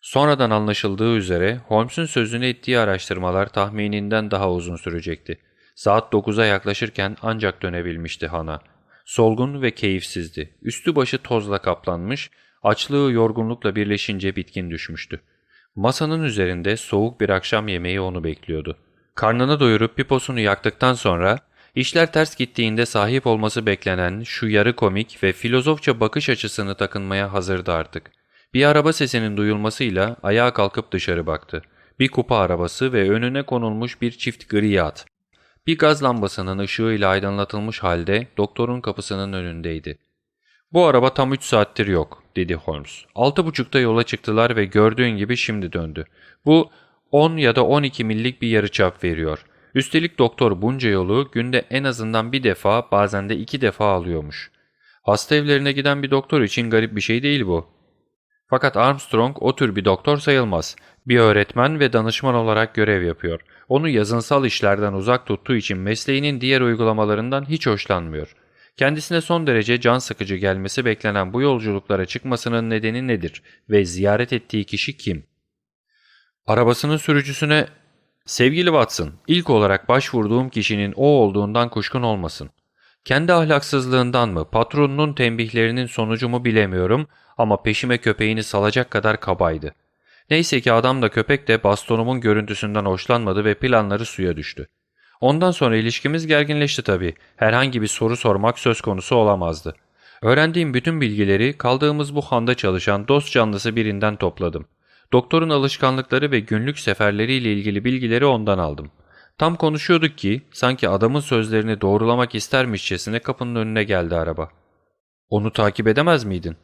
Sonradan anlaşıldığı üzere Holmes'un sözünü ettiği araştırmalar tahmininden daha uzun sürecekti. Saat 9'a yaklaşırken ancak dönebilmişti Hana. Solgun ve keyifsizdi. Üstü başı tozla kaplanmış, açlığı yorgunlukla birleşince bitkin düşmüştü. Masanın üzerinde soğuk bir akşam yemeği onu bekliyordu. Karnını doyurup piposunu yaktıktan sonra işler ters gittiğinde sahip olması beklenen şu yarı komik ve filozofça bakış açısını takınmaya hazırdı artık. Bir araba sesinin duyulmasıyla ayağa kalkıp dışarı baktı. Bir kupa arabası ve önüne konulmuş bir çift gri at. Bir gaz lambasının ışığıyla aydınlatılmış halde doktorun kapısının önündeydi. ''Bu araba tam üç saattir yok.'' dedi Holmes. ''Altı buçukta yola çıktılar ve gördüğün gibi şimdi döndü. Bu 10 ya da 12 millik bir yarıçap veriyor. Üstelik doktor bunca yolu günde en azından bir defa bazen de iki defa alıyormuş. Hasta evlerine giden bir doktor için garip bir şey değil bu. Fakat Armstrong o tür bir doktor sayılmaz. Bir öğretmen ve danışman olarak görev yapıyor. Onu yazınsal işlerden uzak tuttuğu için mesleğinin diğer uygulamalarından hiç hoşlanmıyor. Kendisine son derece can sıkıcı gelmesi beklenen bu yolculuklara çıkmasının nedeni nedir ve ziyaret ettiği kişi kim? Arabasının sürücüsüne ''Sevgili Watson, ilk olarak başvurduğum kişinin o olduğundan kuşkun olmasın. Kendi ahlaksızlığından mı, patronunun tembihlerinin sonucu mu bilemiyorum ama peşime köpeğini salacak kadar kabaydı. Neyse ki adam da köpek de bastonumun görüntüsünden hoşlanmadı ve planları suya düştü. Ondan sonra ilişkimiz gerginleşti tabii. Herhangi bir soru sormak söz konusu olamazdı. Öğrendiğim bütün bilgileri kaldığımız bu handa çalışan dost canlısı birinden topladım. Doktorun alışkanlıkları ve günlük seferleriyle ilgili bilgileri ondan aldım. Tam konuşuyorduk ki sanki adamın sözlerini doğrulamak istermişçesine kapının önüne geldi araba. ''Onu takip edemez miydin?''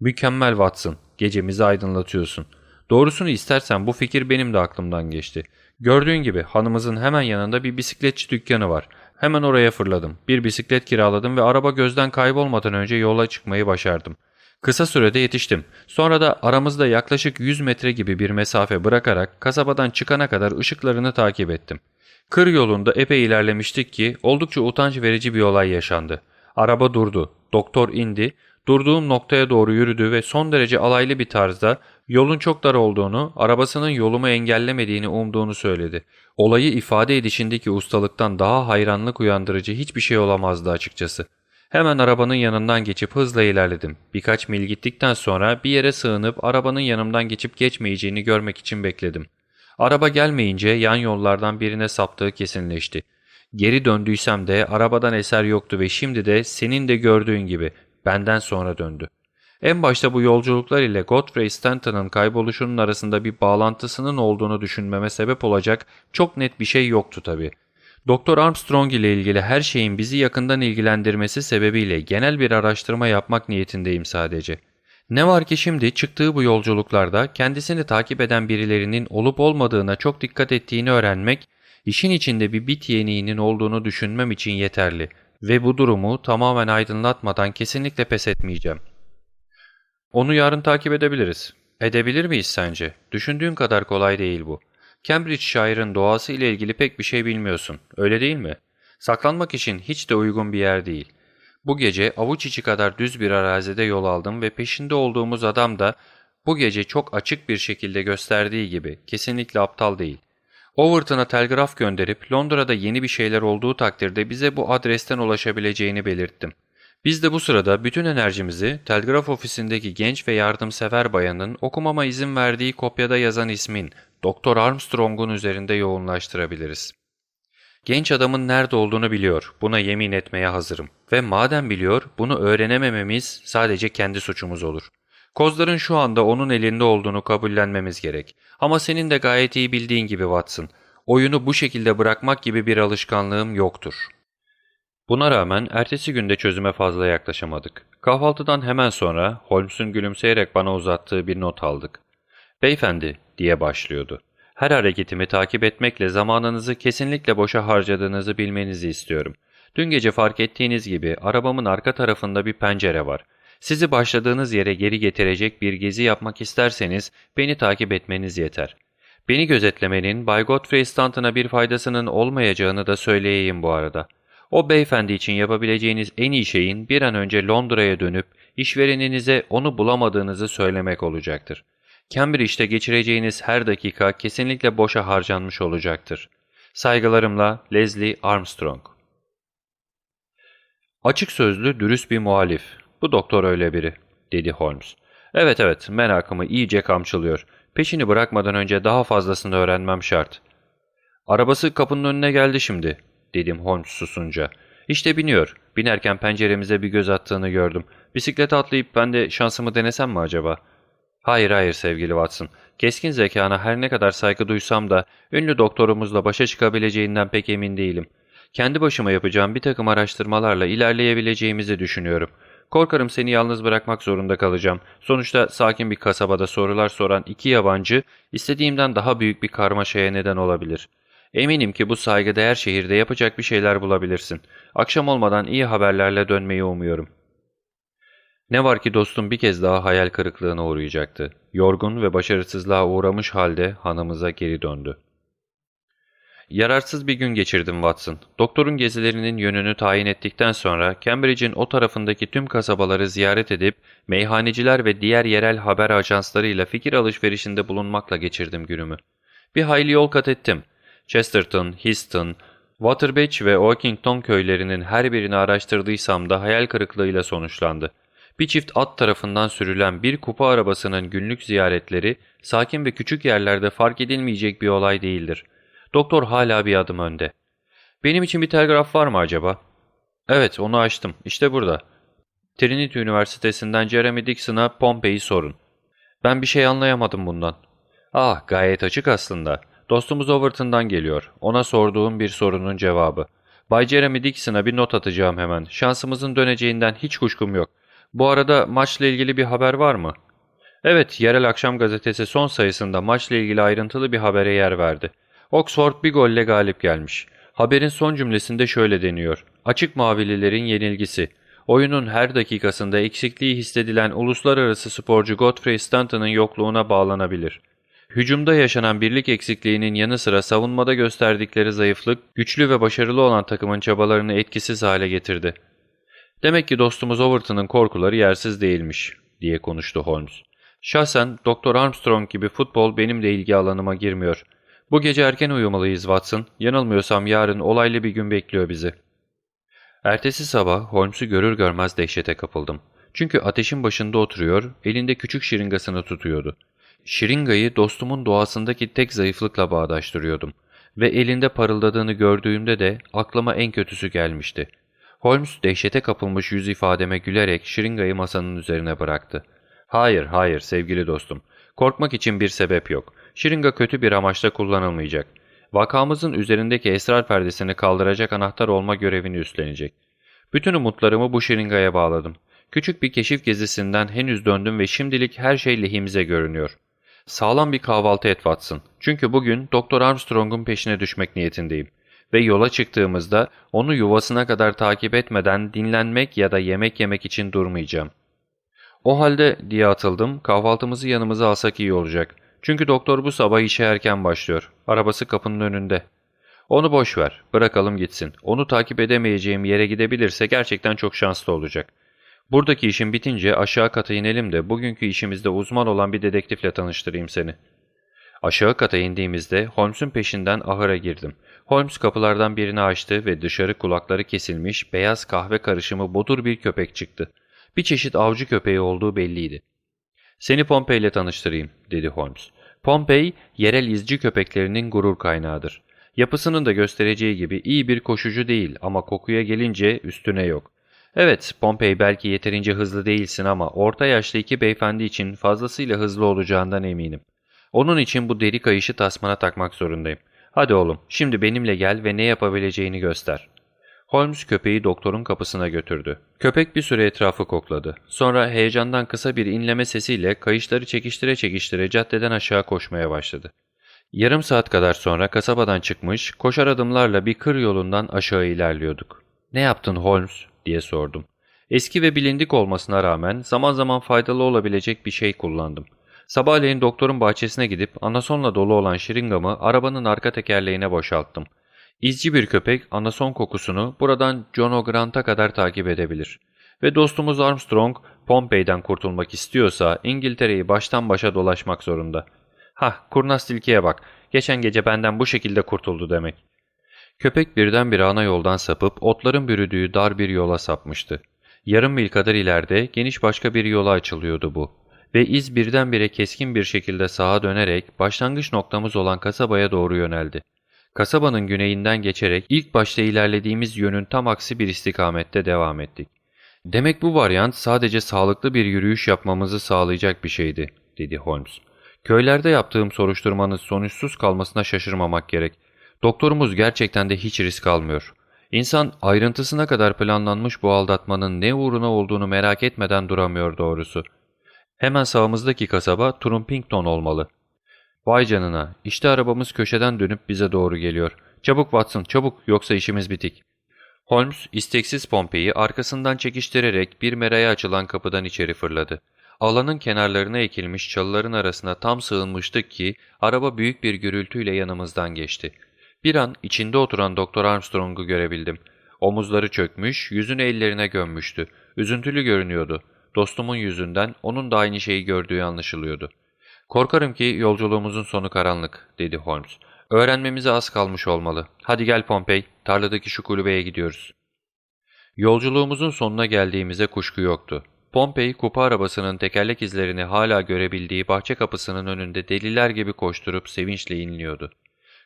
''Mükemmel Watson, gecemizi aydınlatıyorsun. Doğrusunu istersen bu fikir benim de aklımdan geçti. Gördüğün gibi hanımızın hemen yanında bir bisikletçi dükkanı var. Hemen oraya fırladım. Bir bisiklet kiraladım ve araba gözden kaybolmadan önce yola çıkmayı başardım. Kısa sürede yetiştim. Sonra da aramızda yaklaşık 100 metre gibi bir mesafe bırakarak kasabadan çıkana kadar ışıklarını takip ettim. Kır yolunda epey ilerlemiştik ki oldukça utanç verici bir olay yaşandı. Araba durdu. Doktor indi. Durduğum noktaya doğru yürüdü ve son derece alaylı bir tarzda yolun çok dar olduğunu, arabasının yolumu engellemediğini umduğunu söyledi. Olayı ifade edişindeki ustalıktan daha hayranlık uyandırıcı hiçbir şey olamazdı açıkçası. Hemen arabanın yanından geçip hızla ilerledim. Birkaç mil gittikten sonra bir yere sığınıp arabanın yanımdan geçip geçmeyeceğini görmek için bekledim. Araba gelmeyince yan yollardan birine saptığı kesinleşti. Geri döndüysem de arabadan eser yoktu ve şimdi de senin de gördüğün gibi benden sonra döndü. En başta bu yolculuklar ile Godfrey Stanton'ın kayboluşunun arasında bir bağlantısının olduğunu düşünmeme sebep olacak çok net bir şey yoktu tabii. Doktor Armstrong ile ilgili her şeyin bizi yakından ilgilendirmesi sebebiyle genel bir araştırma yapmak niyetindeyim sadece. Ne var ki şimdi çıktığı bu yolculuklarda kendisini takip eden birilerinin olup olmadığına çok dikkat ettiğini öğrenmek, işin içinde bir bit yeniğinin olduğunu düşünmem için yeterli ve bu durumu tamamen aydınlatmadan kesinlikle pes etmeyeceğim. Onu yarın takip edebiliriz. Edebilir miyiz sence? Düşündüğün kadar kolay değil bu. Cambridgeshire'ın doğası ile ilgili pek bir şey bilmiyorsun, öyle değil mi? Saklanmak için hiç de uygun bir yer değil. Bu gece avuç içi kadar düz bir arazide yol aldım ve peşinde olduğumuz adam da bu gece çok açık bir şekilde gösterdiği gibi kesinlikle aptal değil. Overton'a telgraf gönderip Londra'da yeni bir şeyler olduğu takdirde bize bu adresten ulaşabileceğini belirttim. Biz de bu sırada bütün enerjimizi telgraf ofisindeki genç ve yardımsever bayanın okumama izin verdiği kopyada yazan ismin Doktor Armstrong'un üzerinde yoğunlaştırabiliriz. Genç adamın nerede olduğunu biliyor, buna yemin etmeye hazırım. Ve madem biliyor, bunu öğrenemememiz sadece kendi suçumuz olur. Kozların şu anda onun elinde olduğunu kabullenmemiz gerek. Ama senin de gayet iyi bildiğin gibi Watson, oyunu bu şekilde bırakmak gibi bir alışkanlığım yoktur. Buna rağmen ertesi günde çözüme fazla yaklaşamadık. Kahvaltıdan hemen sonra Holmes'un gülümseyerek bana uzattığı bir not aldık. Beyefendi diye başlıyordu. Her hareketimi takip etmekle zamanınızı kesinlikle boşa harcadığınızı bilmenizi istiyorum. Dün gece fark ettiğiniz gibi arabamın arka tarafında bir pencere var. Sizi başladığınız yere geri getirecek bir gezi yapmak isterseniz beni takip etmeniz yeter. Beni gözetlemenin Bay Godfrey Stanton'a bir faydasının olmayacağını da söyleyeyim bu arada. O beyefendi için yapabileceğiniz en iyi şeyin bir an önce Londra'ya dönüp işvereninize onu bulamadığınızı söylemek olacaktır. Cambridge'de geçireceğiniz her dakika kesinlikle boşa harcanmış olacaktır. Saygılarımla Leslie Armstrong Açık sözlü, dürüst bir muhalif. Bu doktor öyle biri, dedi Holmes. Evet evet, merakımı iyice kamçılıyor. Peşini bırakmadan önce daha fazlasını öğrenmem şart. Arabası kapının önüne geldi şimdi, dedim Holmes susunca. İşte biniyor. Binerken penceremize bir göz attığını gördüm. Bisiklete atlayıp ben de şansımı denesem mi acaba?'' Hayır hayır sevgili Watson. Keskin zekana her ne kadar saygı duysam da ünlü doktorumuzla başa çıkabileceğinden pek emin değilim. Kendi başıma yapacağım bir takım araştırmalarla ilerleyebileceğimizi düşünüyorum. Korkarım seni yalnız bırakmak zorunda kalacağım. Sonuçta sakin bir kasabada sorular soran iki yabancı istediğimden daha büyük bir karmaşaya neden olabilir. Eminim ki bu saygıdeğer şehirde yapacak bir şeyler bulabilirsin. Akşam olmadan iyi haberlerle dönmeyi umuyorum.'' Ne var ki dostum bir kez daha hayal kırıklığına uğrayacaktı. Yorgun ve başarısızlığa uğramış halde hanımıza geri döndü. Yararsız bir gün geçirdim Watson. Doktorun gezilerinin yönünü tayin ettikten sonra Cambridge'in o tarafındaki tüm kasabaları ziyaret edip meyhaneciler ve diğer yerel haber ajanslarıyla fikir alışverişinde bulunmakla geçirdim günümü. Bir hayli yol kat ettim. Chesterton, Histon, Waterbridge ve Oakington köylerinin her birini araştırdıysam da hayal kırıklığıyla sonuçlandı. Bir çift at tarafından sürülen bir kupa arabasının günlük ziyaretleri sakin ve küçük yerlerde fark edilmeyecek bir olay değildir. Doktor hala bir adım önde. Benim için bir telgraf var mı acaba? Evet onu açtım. İşte burada. Trinity Üniversitesi'nden Jeremy Dixon'a Pompei'yi sorun. Ben bir şey anlayamadım bundan. Ah gayet açık aslında. Dostumuz Overton'dan geliyor. Ona sorduğum bir sorunun cevabı. Bay Jeremy Dixon'a bir not atacağım hemen. Şansımızın döneceğinden hiç kuşkum yok. Bu arada maçla ilgili bir haber var mı? Evet, yerel akşam gazetesi son sayısında maçla ilgili ayrıntılı bir habere yer verdi. Oxford bir golle galip gelmiş. Haberin son cümlesinde şöyle deniyor. Açık mavililerin yenilgisi. Oyunun her dakikasında eksikliği hissedilen uluslararası sporcu Godfrey Stanton'ın yokluğuna bağlanabilir. Hücumda yaşanan birlik eksikliğinin yanı sıra savunmada gösterdikleri zayıflık, güçlü ve başarılı olan takımın çabalarını etkisiz hale getirdi. Demek ki dostumuz Overton'un korkuları yersiz değilmiş, diye konuştu Holmes. Şahsen Dr. Armstrong gibi futbol benim de ilgi alanıma girmiyor. Bu gece erken uyumalıyız Watson. Yanılmıyorsam yarın olaylı bir gün bekliyor bizi. Ertesi sabah Holmes'u görür görmez dehşete kapıldım. Çünkü ateşin başında oturuyor, elinde küçük şiringasını tutuyordu. Şiringayı dostumun doğasındaki tek zayıflıkla bağdaştırıyordum. Ve elinde parıldadığını gördüğümde de aklıma en kötüsü gelmişti. Holmes dehşete kapılmış yüz ifademe gülerek şiringayı masanın üzerine bıraktı. Hayır, hayır sevgili dostum. Korkmak için bir sebep yok. Şiringa kötü bir amaçla kullanılmayacak. Vakamızın üzerindeki esrar perdesini kaldıracak anahtar olma görevini üstlenecek. Bütün umutlarımı bu şiringaya bağladım. Küçük bir keşif gezisinden henüz döndüm ve şimdilik her şey lehimize görünüyor. Sağlam bir kahvaltı et Watson. Çünkü bugün Doktor Armstrong'un peşine düşmek niyetindeyim. Ve yola çıktığımızda onu yuvasına kadar takip etmeden dinlenmek ya da yemek yemek için durmayacağım. O halde diye atıldım, kahvaltımızı yanımıza alsak iyi olacak. Çünkü doktor bu sabah işe erken başlıyor. Arabası kapının önünde. Onu boş ver, bırakalım gitsin. Onu takip edemeyeceğim yere gidebilirse gerçekten çok şanslı olacak. Buradaki işim bitince aşağı kata inelim de bugünkü işimizde uzman olan bir dedektifle tanıştırayım seni. Aşağı kata indiğimizde Holmes'un peşinden ahıra girdim. Holmes kapılardan birini açtı ve dışarı kulakları kesilmiş beyaz kahve karışımı bodur bir köpek çıktı. Bir çeşit avcı köpeği olduğu belliydi. ''Seni Pompey ile tanıştırayım.'' dedi Holmes. Pompey, yerel izci köpeklerinin gurur kaynağıdır. Yapısının da göstereceği gibi iyi bir koşucu değil ama kokuya gelince üstüne yok. Evet, Pompey belki yeterince hızlı değilsin ama orta yaşlı iki beyefendi için fazlasıyla hızlı olacağından eminim. Onun için bu deri kayışı tasmana takmak zorundayım. Hadi oğlum, şimdi benimle gel ve ne yapabileceğini göster. Holmes köpeği doktorun kapısına götürdü. Köpek bir süre etrafı kokladı. Sonra heyecandan kısa bir inleme sesiyle kayışları çekiştire çekiştire caddeden aşağı koşmaya başladı. Yarım saat kadar sonra kasabadan çıkmış, koşar adımlarla bir kır yolundan aşağı ilerliyorduk. ''Ne yaptın Holmes?'' diye sordum. Eski ve bilindik olmasına rağmen zaman zaman faydalı olabilecek bir şey kullandım. Sabahleyin doktorun bahçesine gidip anasonla dolu olan şiringamı arabanın arka tekerleğine boşalttım. İzci bir köpek anason kokusunu buradan John O'Grant'a kadar takip edebilir. Ve dostumuz Armstrong, Pompey'den kurtulmak istiyorsa İngiltere'yi baştan başa dolaşmak zorunda. Hah, kurnaz tilkiye bak, geçen gece benden bu şekilde kurtuldu demek. Köpek birdenbire ana yoldan sapıp otların bürüdüğü dar bir yola sapmıştı. Yarım mil kadar ileride geniş başka bir yola açılıyordu bu. Ve iz birdenbire keskin bir şekilde sağa dönerek başlangıç noktamız olan kasabaya doğru yöneldi. Kasabanın güneyinden geçerek ilk başta ilerlediğimiz yönün tam aksi bir istikamette devam ettik. Demek bu varyant sadece sağlıklı bir yürüyüş yapmamızı sağlayacak bir şeydi, dedi Holmes. Köylerde yaptığım soruşturmanın sonuçsuz kalmasına şaşırmamak gerek. Doktorumuz gerçekten de hiç risk almıyor. İnsan ayrıntısına kadar planlanmış bu aldatmanın ne uğruna olduğunu merak etmeden duramıyor doğrusu. Hemen sağımızdaki kasaba Trumpington olmalı. Vay canına, işte arabamız köşeden dönüp bize doğru geliyor. Çabuk Watson, çabuk yoksa işimiz bitik. Holmes isteksiz Pompey'i arkasından çekiştirerek bir meraya açılan kapıdan içeri fırladı. Alanın kenarlarına ekilmiş çalıların arasına tam sığınmıştık ki araba büyük bir gürültüyle yanımızdan geçti. Bir an içinde oturan Doktor Armstrong'u görebildim. Omuzları çökmüş, yüzünü ellerine gömmüştü. Üzüntülü görünüyordu. Dostumun yüzünden onun da aynı şeyi gördüğü anlaşılıyordu. ''Korkarım ki yolculuğumuzun sonu karanlık.'' dedi Holmes. ''Öğrenmemize az kalmış olmalı. Hadi gel Pompey, tarladaki şu kulübeye gidiyoruz.'' Yolculuğumuzun sonuna geldiğimize kuşku yoktu. Pompey, kupa arabasının tekerlek izlerini hala görebildiği bahçe kapısının önünde deliler gibi koşturup sevinçle inliyordu.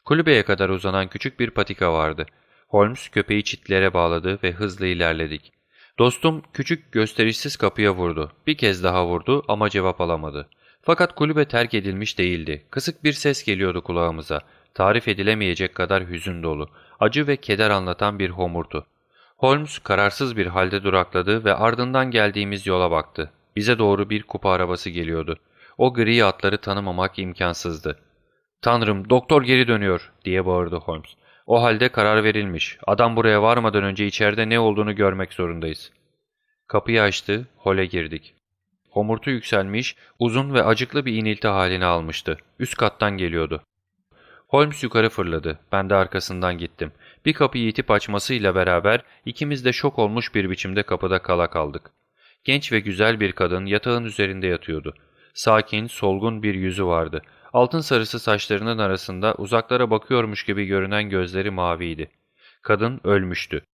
Kulübeye kadar uzanan küçük bir patika vardı. Holmes köpeği çitlere bağladı ve hızlı ilerledik. Dostum küçük gösterişsiz kapıya vurdu. Bir kez daha vurdu ama cevap alamadı. Fakat kulübe terk edilmiş değildi. Kısık bir ses geliyordu kulağımıza. Tarif edilemeyecek kadar hüzün dolu, acı ve keder anlatan bir homurtu. Holmes kararsız bir halde durakladı ve ardından geldiğimiz yola baktı. Bize doğru bir kupa arabası geliyordu. O gri atları tanımamak imkansızdı. ''Tanrım, doktor geri dönüyor.'' diye bağırdı Holmes. ''O halde karar verilmiş. Adam buraya varmadan önce içeride ne olduğunu görmek zorundayız.'' Kapıyı açtı, hole girdik. Homurtu yükselmiş, uzun ve acıklı bir inilti halini almıştı. Üst kattan geliyordu. Holmes yukarı fırladı. Ben de arkasından gittim. Bir kapıyı itip açmasıyla beraber ikimiz de şok olmuş bir biçimde kapıda kala kaldık. Genç ve güzel bir kadın yatağın üzerinde yatıyordu. Sakin, solgun bir yüzü vardı. Altın sarısı saçlarının arasında uzaklara bakıyormuş gibi görünen gözleri maviydi. Kadın ölmüştü.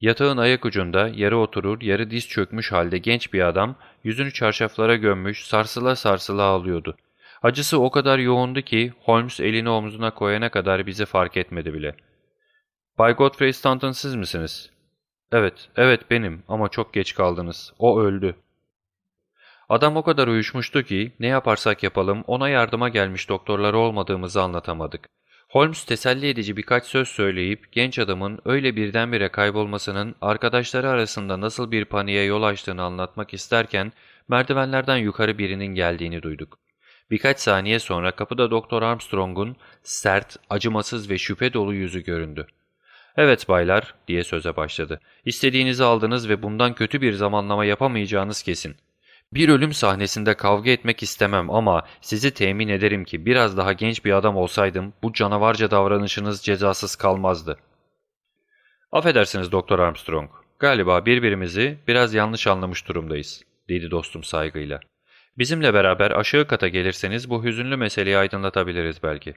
Yatağın ayak ucunda yarı oturur, yarı diz çökmüş halde genç bir adam, yüzünü çarşaflara gömmüş, sarsıla sarsıla ağlıyordu. Acısı o kadar yoğundu ki Holmes elini omzuna koyana kadar bizi fark etmedi bile. ''Bay Godfrey Stanton siz misiniz?'' ''Evet, evet benim ama çok geç kaldınız. O öldü.'' Adam o kadar uyuşmuştu ki ne yaparsak yapalım ona yardıma gelmiş doktorları olmadığımızı anlatamadık. Holmes teselli edici birkaç söz söyleyip genç adamın öyle birdenbire kaybolmasının arkadaşları arasında nasıl bir paniğe yol açtığını anlatmak isterken merdivenlerden yukarı birinin geldiğini duyduk. Birkaç saniye sonra kapıda Doktor Armstrong'un sert, acımasız ve şüphe dolu yüzü göründü. ''Evet baylar'' diye söze başladı. ''İstediğinizi aldınız ve bundan kötü bir zamanlama yapamayacağınız kesin. Bir ölüm sahnesinde kavga etmek istemem ama sizi temin ederim ki biraz daha genç bir adam olsaydım bu canavarca davranışınız cezasız kalmazdı. Affedersiniz Doktor Armstrong. Galiba birbirimizi biraz yanlış anlamış durumdayız, dedi dostum saygıyla. Bizimle beraber aşağı kata gelirseniz bu hüzünlü meseleyi aydınlatabiliriz belki.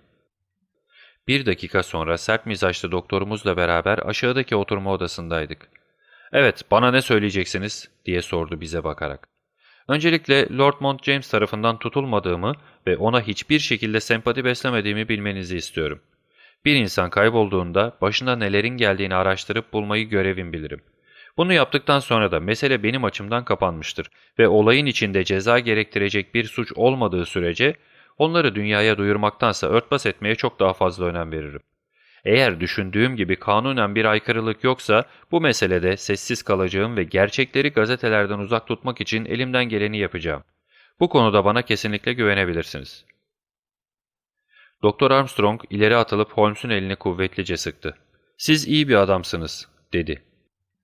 Bir dakika sonra sert mizaçlı doktorumuzla beraber aşağıdaki oturma odasındaydık. ''Evet, bana ne söyleyeceksiniz?'' diye sordu bize bakarak. Öncelikle Lord Mount James tarafından tutulmadığımı ve ona hiçbir şekilde sempati beslemediğimi bilmenizi istiyorum. Bir insan kaybolduğunda başına nelerin geldiğini araştırıp bulmayı görevim bilirim. Bunu yaptıktan sonra da mesele benim açımdan kapanmıştır ve olayın içinde ceza gerektirecek bir suç olmadığı sürece onları dünyaya duyurmaktansa örtbas etmeye çok daha fazla önem veririm. Eğer düşündüğüm gibi kanunen bir aykırılık yoksa bu meselede sessiz kalacağım ve gerçekleri gazetelerden uzak tutmak için elimden geleni yapacağım. Bu konuda bana kesinlikle güvenebilirsiniz. Doktor Armstrong ileri atılıp Holmes'un elini kuvvetlice sıktı. ''Siz iyi bir adamsınız.'' dedi.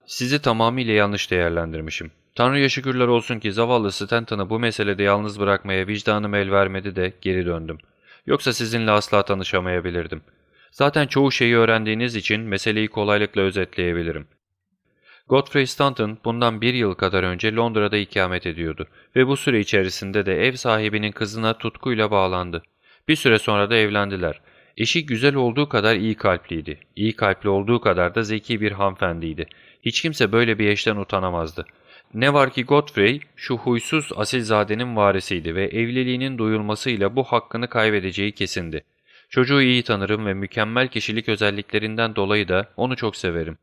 ''Sizi tamamıyla yanlış değerlendirmişim. Tanrı'ya şükürler olsun ki zavallı Stanton'ı bu meselede yalnız bırakmaya vicdanım el vermedi de geri döndüm. Yoksa sizinle asla tanışamayabilirdim.'' Zaten çoğu şeyi öğrendiğiniz için meseleyi kolaylıkla özetleyebilirim. Godfrey Stanton bundan bir yıl kadar önce Londra'da ikamet ediyordu ve bu süre içerisinde de ev sahibinin kızına tutkuyla bağlandı. Bir süre sonra da evlendiler. Eşi güzel olduğu kadar iyi kalpliydi. İyi kalpli olduğu kadar da zeki bir hanımefendiydi. Hiç kimse böyle bir eşten utanamazdı. Ne var ki Godfrey şu huysuz asilzadenin varisiydi ve evliliğinin duyulmasıyla bu hakkını kaybedeceği kesindi. Çocuğu iyi tanırım ve mükemmel kişilik özelliklerinden dolayı da onu çok severim.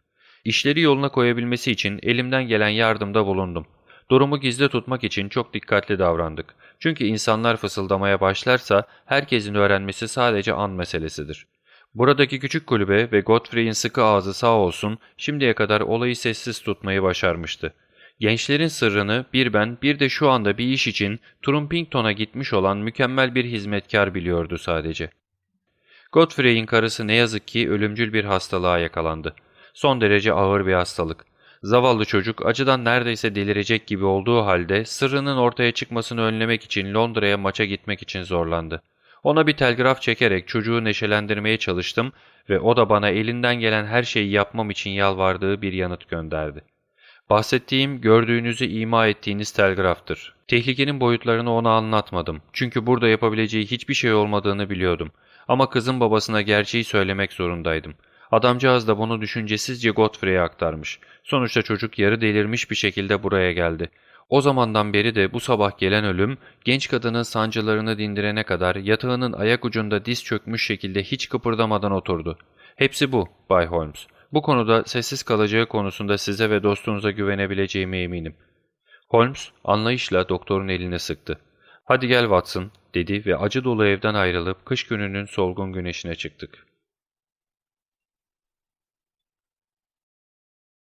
İşleri yoluna koyabilmesi için elimden gelen yardımda bulundum. Durumu gizli tutmak için çok dikkatli davrandık. Çünkü insanlar fısıldamaya başlarsa herkesin öğrenmesi sadece an meselesidir. Buradaki küçük kulübe ve Godfrey'in sıkı ağzı sağ olsun şimdiye kadar olayı sessiz tutmayı başarmıştı. Gençlerin sırrını bir ben bir de şu anda bir iş için Trumpington'a gitmiş olan mükemmel bir hizmetkar biliyordu sadece. Godfrey'in karısı ne yazık ki ölümcül bir hastalığa yakalandı. Son derece ağır bir hastalık. Zavallı çocuk acıdan neredeyse delirecek gibi olduğu halde sırrının ortaya çıkmasını önlemek için Londra'ya maça gitmek için zorlandı. Ona bir telgraf çekerek çocuğu neşelendirmeye çalıştım ve o da bana elinden gelen her şeyi yapmam için yalvardığı bir yanıt gönderdi. Bahsettiğim gördüğünüzü ima ettiğiniz telgraftır. Tehlikenin boyutlarını ona anlatmadım. Çünkü burada yapabileceği hiçbir şey olmadığını biliyordum. Ama kızın babasına gerçeği söylemek zorundaydım. Adamcağız da bunu düşüncesizce Godfrey'e aktarmış. Sonuçta çocuk yarı delirmiş bir şekilde buraya geldi. O zamandan beri de bu sabah gelen ölüm, genç kadının sancılarını dindirene kadar yatağının ayak ucunda diz çökmüş şekilde hiç kıpırdamadan oturdu. Hepsi bu, Bay Holmes. Bu konuda sessiz kalacağı konusunda size ve dostunuza güvenebileceğime eminim. Holmes anlayışla doktorun eline sıktı. ''Hadi gel Watson, dedi ve acı dolu evden ayrılıp kış gününün solgun güneşine çıktık.